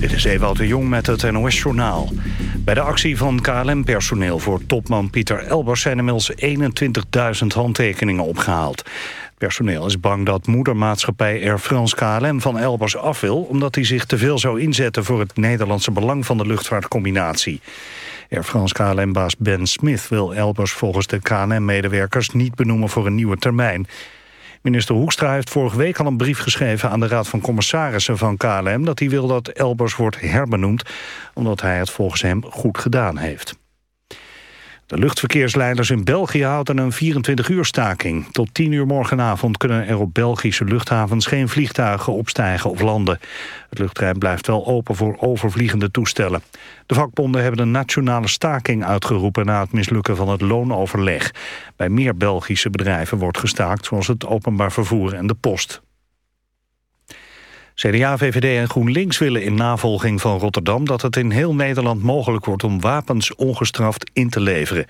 Dit is Ewout de Jong met het NOS-journaal. Bij de actie van KLM-personeel voor topman Pieter Elbers... zijn inmiddels 21.000 handtekeningen opgehaald. Personeel is bang dat moedermaatschappij Air France KLM van Elbers af wil... omdat hij zich te veel zou inzetten voor het Nederlandse belang van de luchtvaartcombinatie. Air France KLM-baas Ben Smith wil Elbers volgens de KLM-medewerkers niet benoemen voor een nieuwe termijn. Minister Hoekstra heeft vorige week al een brief geschreven aan de Raad van Commissarissen van KLM... dat hij wil dat Elbers wordt herbenoemd, omdat hij het volgens hem goed gedaan heeft. De luchtverkeersleiders in België houden een 24-uur staking. Tot 10 uur morgenavond kunnen er op Belgische luchthavens geen vliegtuigen opstijgen of landen. Het luchtruim blijft wel open voor overvliegende toestellen. De vakbonden hebben een nationale staking uitgeroepen na het mislukken van het loonoverleg. Bij meer Belgische bedrijven wordt gestaakt, zoals het openbaar vervoer en de post. CDA, VVD en GroenLinks willen in navolging van Rotterdam... dat het in heel Nederland mogelijk wordt om wapens ongestraft in te leveren.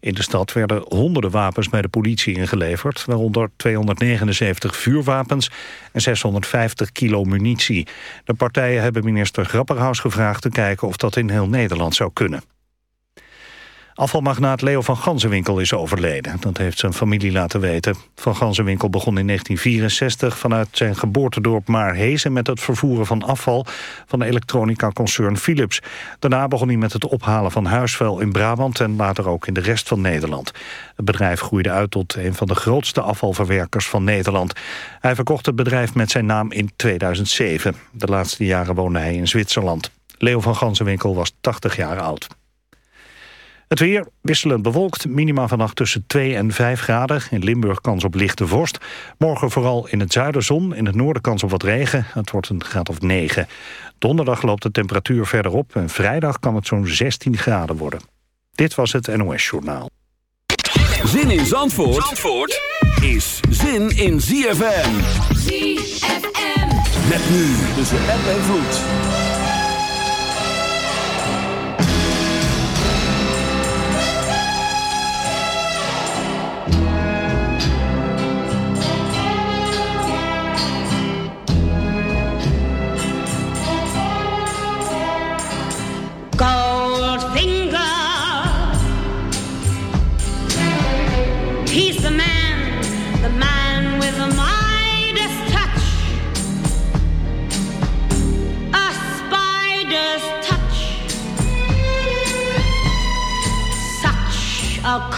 In de stad werden honderden wapens bij de politie ingeleverd... waaronder 279 vuurwapens en 650 kilo munitie. De partijen hebben minister Grapperhaus gevraagd te kijken... of dat in heel Nederland zou kunnen. Afvalmagnaat Leo van Ganzenwinkel is overleden. Dat heeft zijn familie laten weten. Van Ganzenwinkel begon in 1964 vanuit zijn geboortedorp Maarhezen... met het vervoeren van afval van de elektronica-concern Philips. Daarna begon hij met het ophalen van huisvuil in Brabant... en later ook in de rest van Nederland. Het bedrijf groeide uit tot een van de grootste afvalverwerkers van Nederland. Hij verkocht het bedrijf met zijn naam in 2007. De laatste jaren woonde hij in Zwitserland. Leo van Ganzenwinkel was 80 jaar oud. Het weer wisselend bewolkt, minima vannacht tussen 2 en 5 graden. In Limburg kans op lichte vorst. Morgen vooral in het zuiden zon, in het noorden kans op wat regen. Het wordt een graad of 9. Donderdag loopt de temperatuur verder op... en vrijdag kan het zo'n 16 graden worden. Dit was het NOS Journaal. Zin in Zandvoort, Zandvoort is zin in ZFM. ZFM. Met nu tussen app en vloed. I'll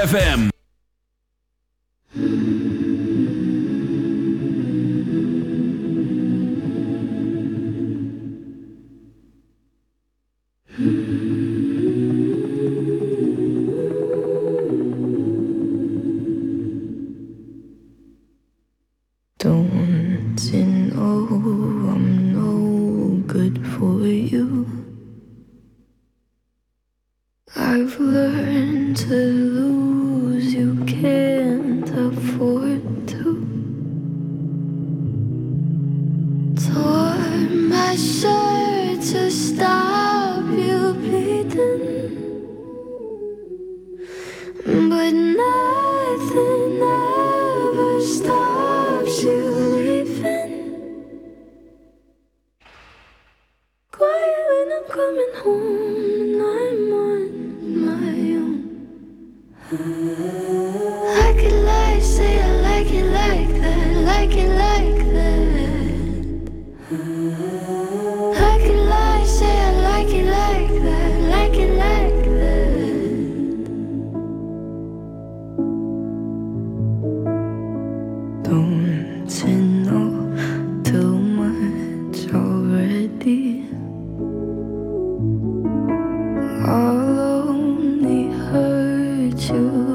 ZFM. Already? I'll only hurt you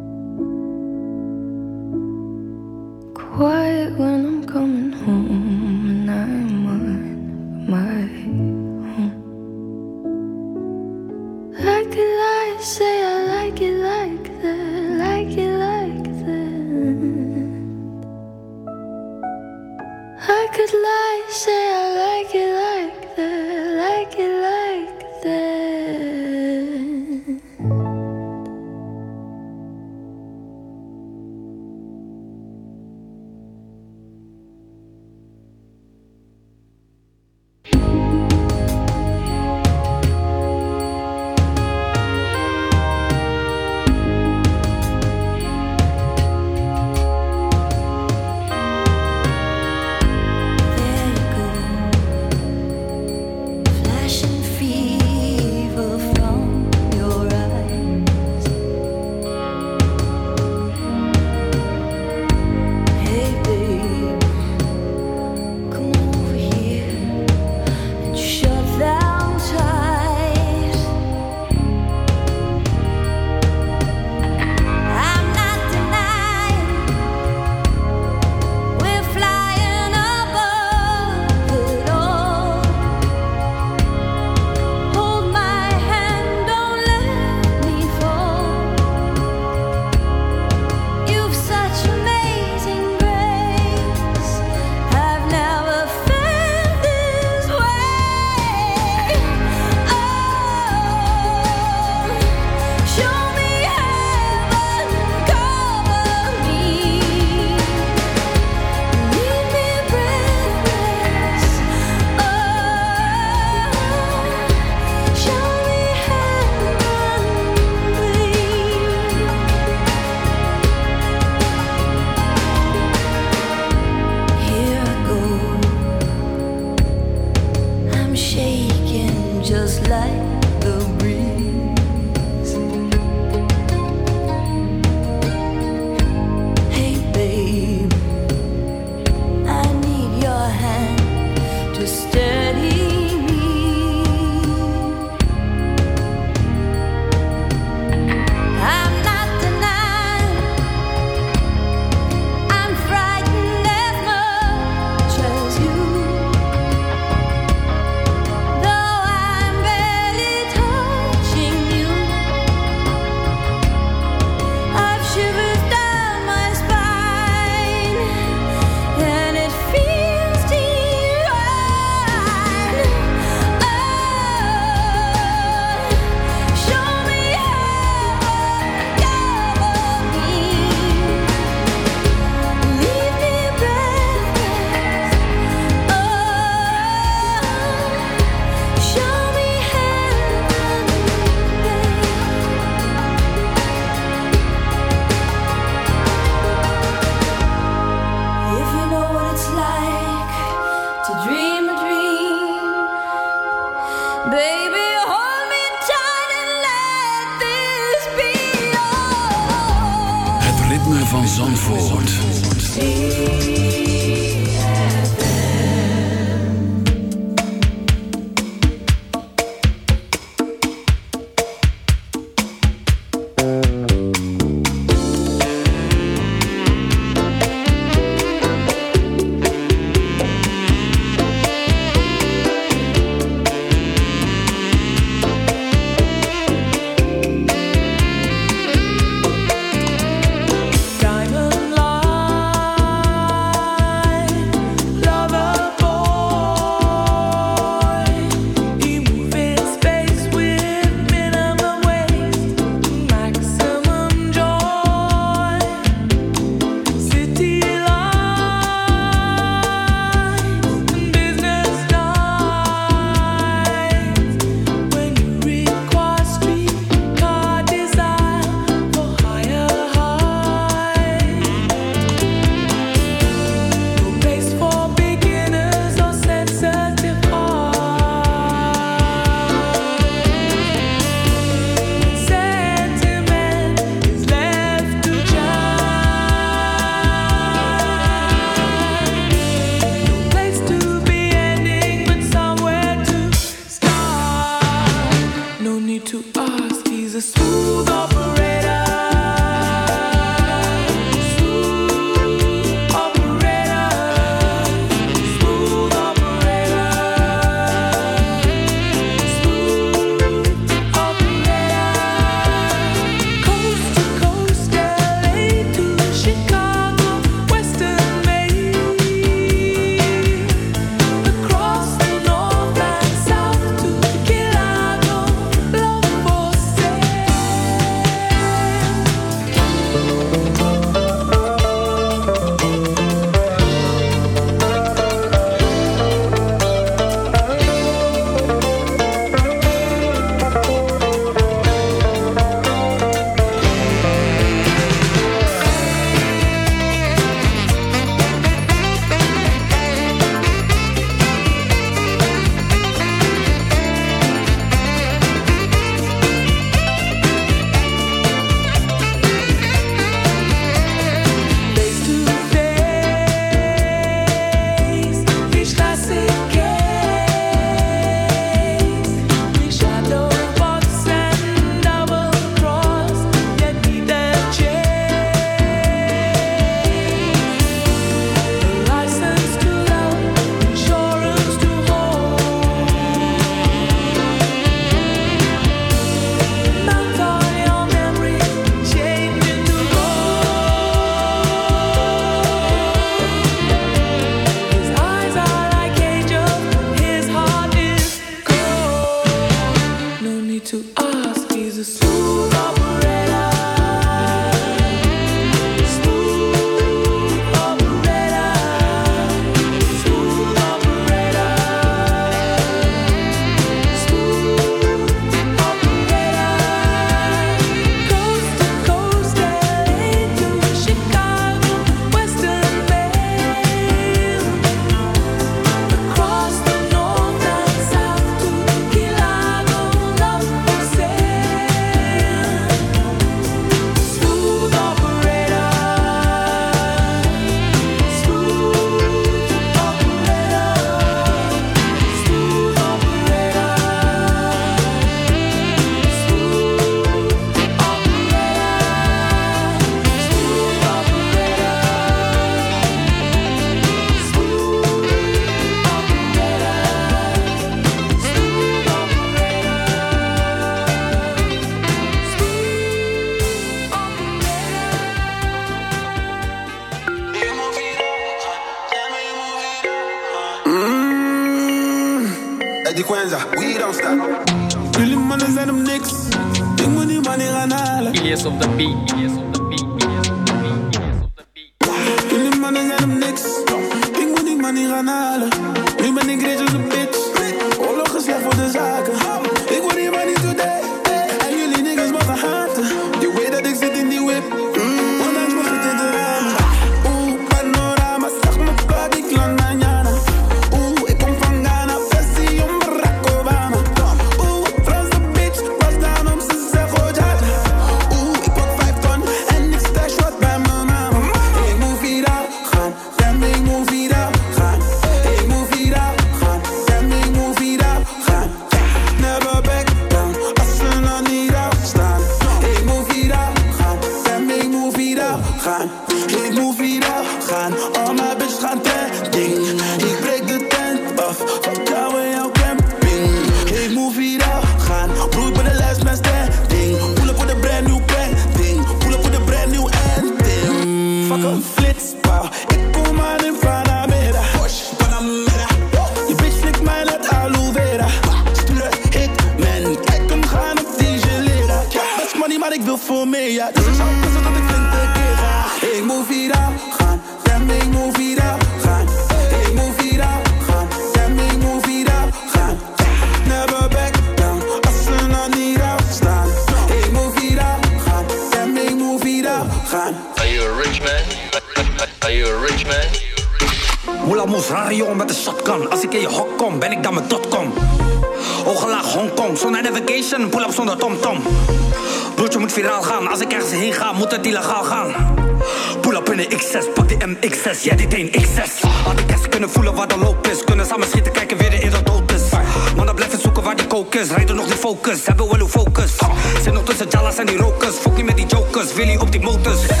jokers, Willy op die motors.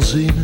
Veel zinnen,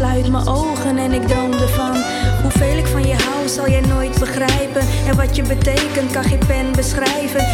sluit mijn ogen en ik droom ervan. Hoeveel ik van je hou zal jij nooit begrijpen. En wat je betekent kan geen pen beschrijven.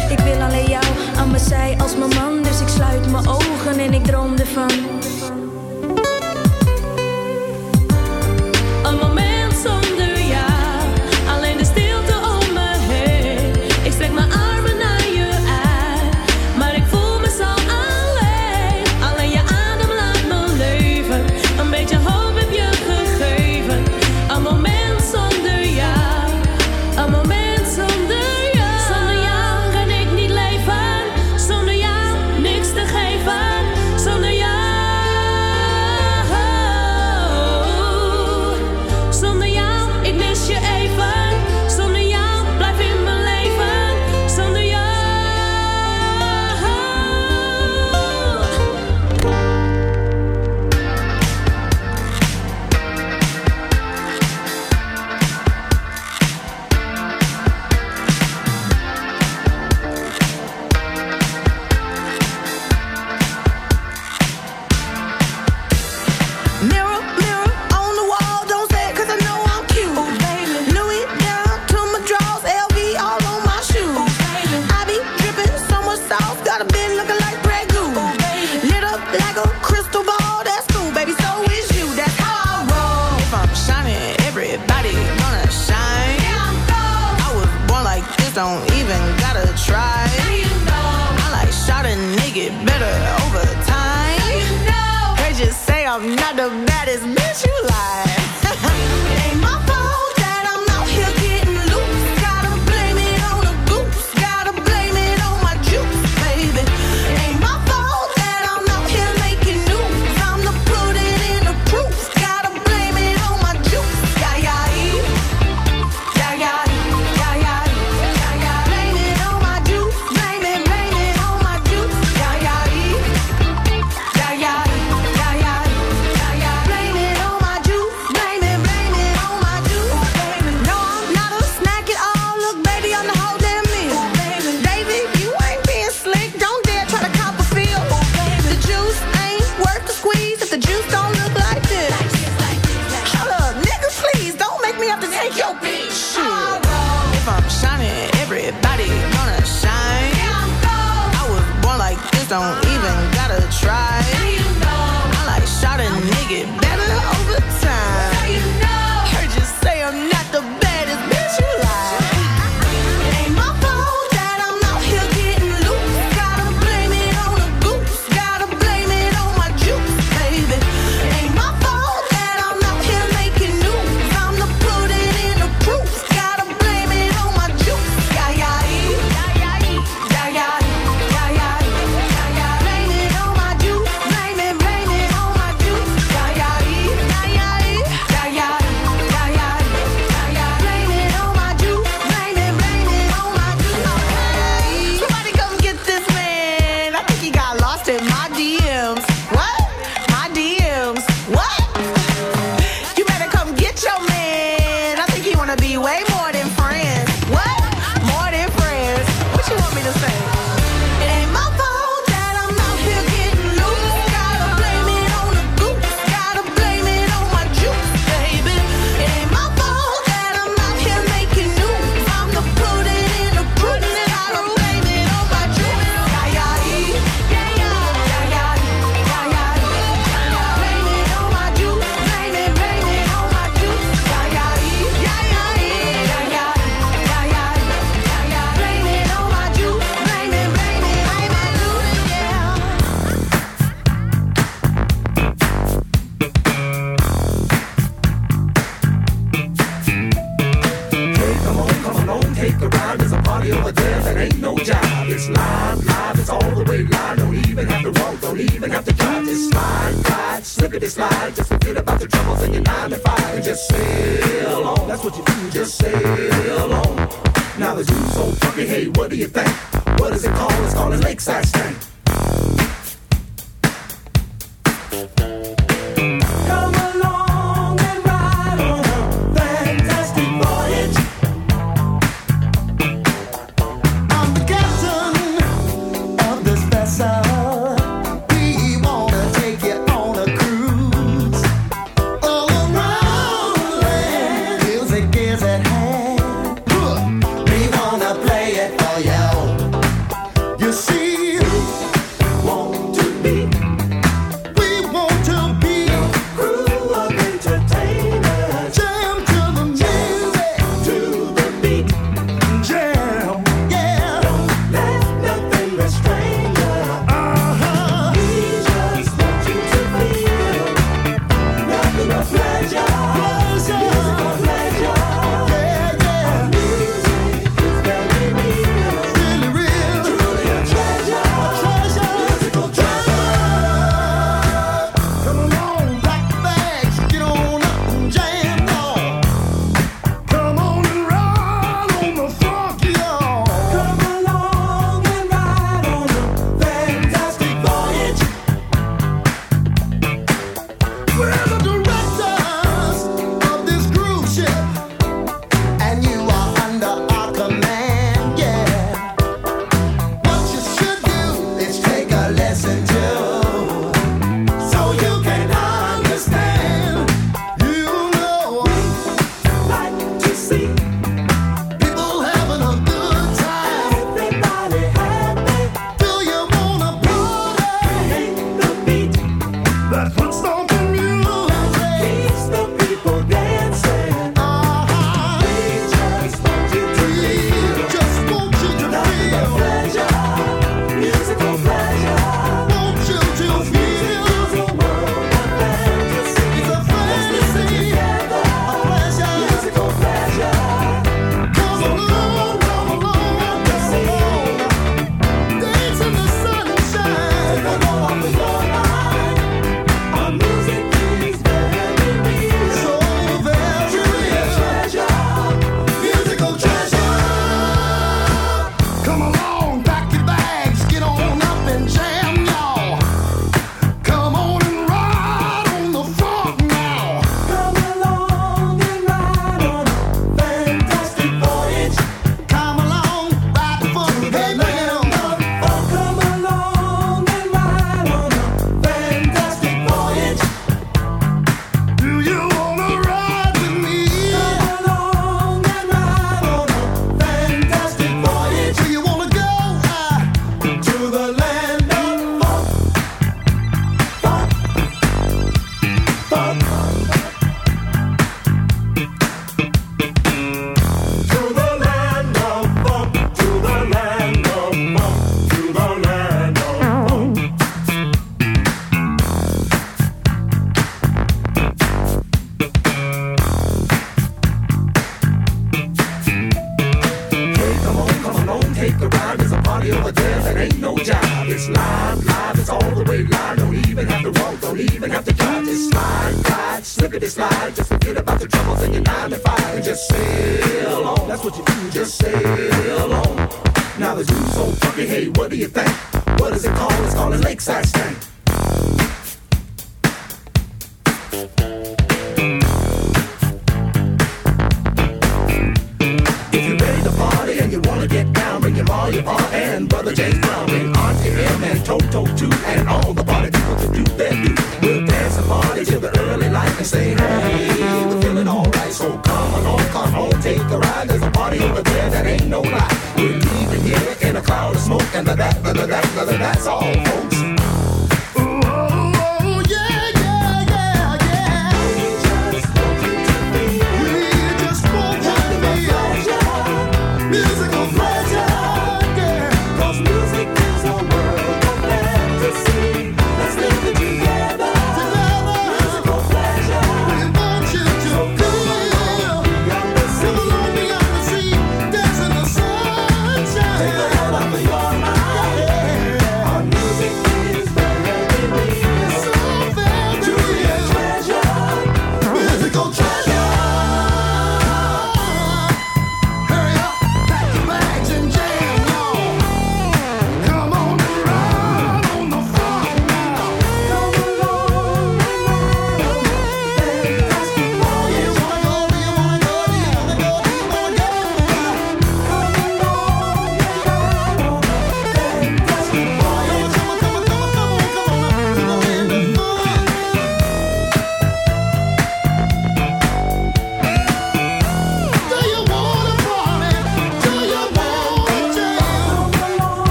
What do you think? What is it called? It's called a lakeside stank. The dude's so funky, hey, what do you think? What is it called? It's called a lakeside stank. If you're ready to party and you wanna get down, bring your ma, your pa, and brother James Brown, bring Auntie M and Toto too, and all the party people to do their do. We'll dance and party till the early light and say, that's all, folks.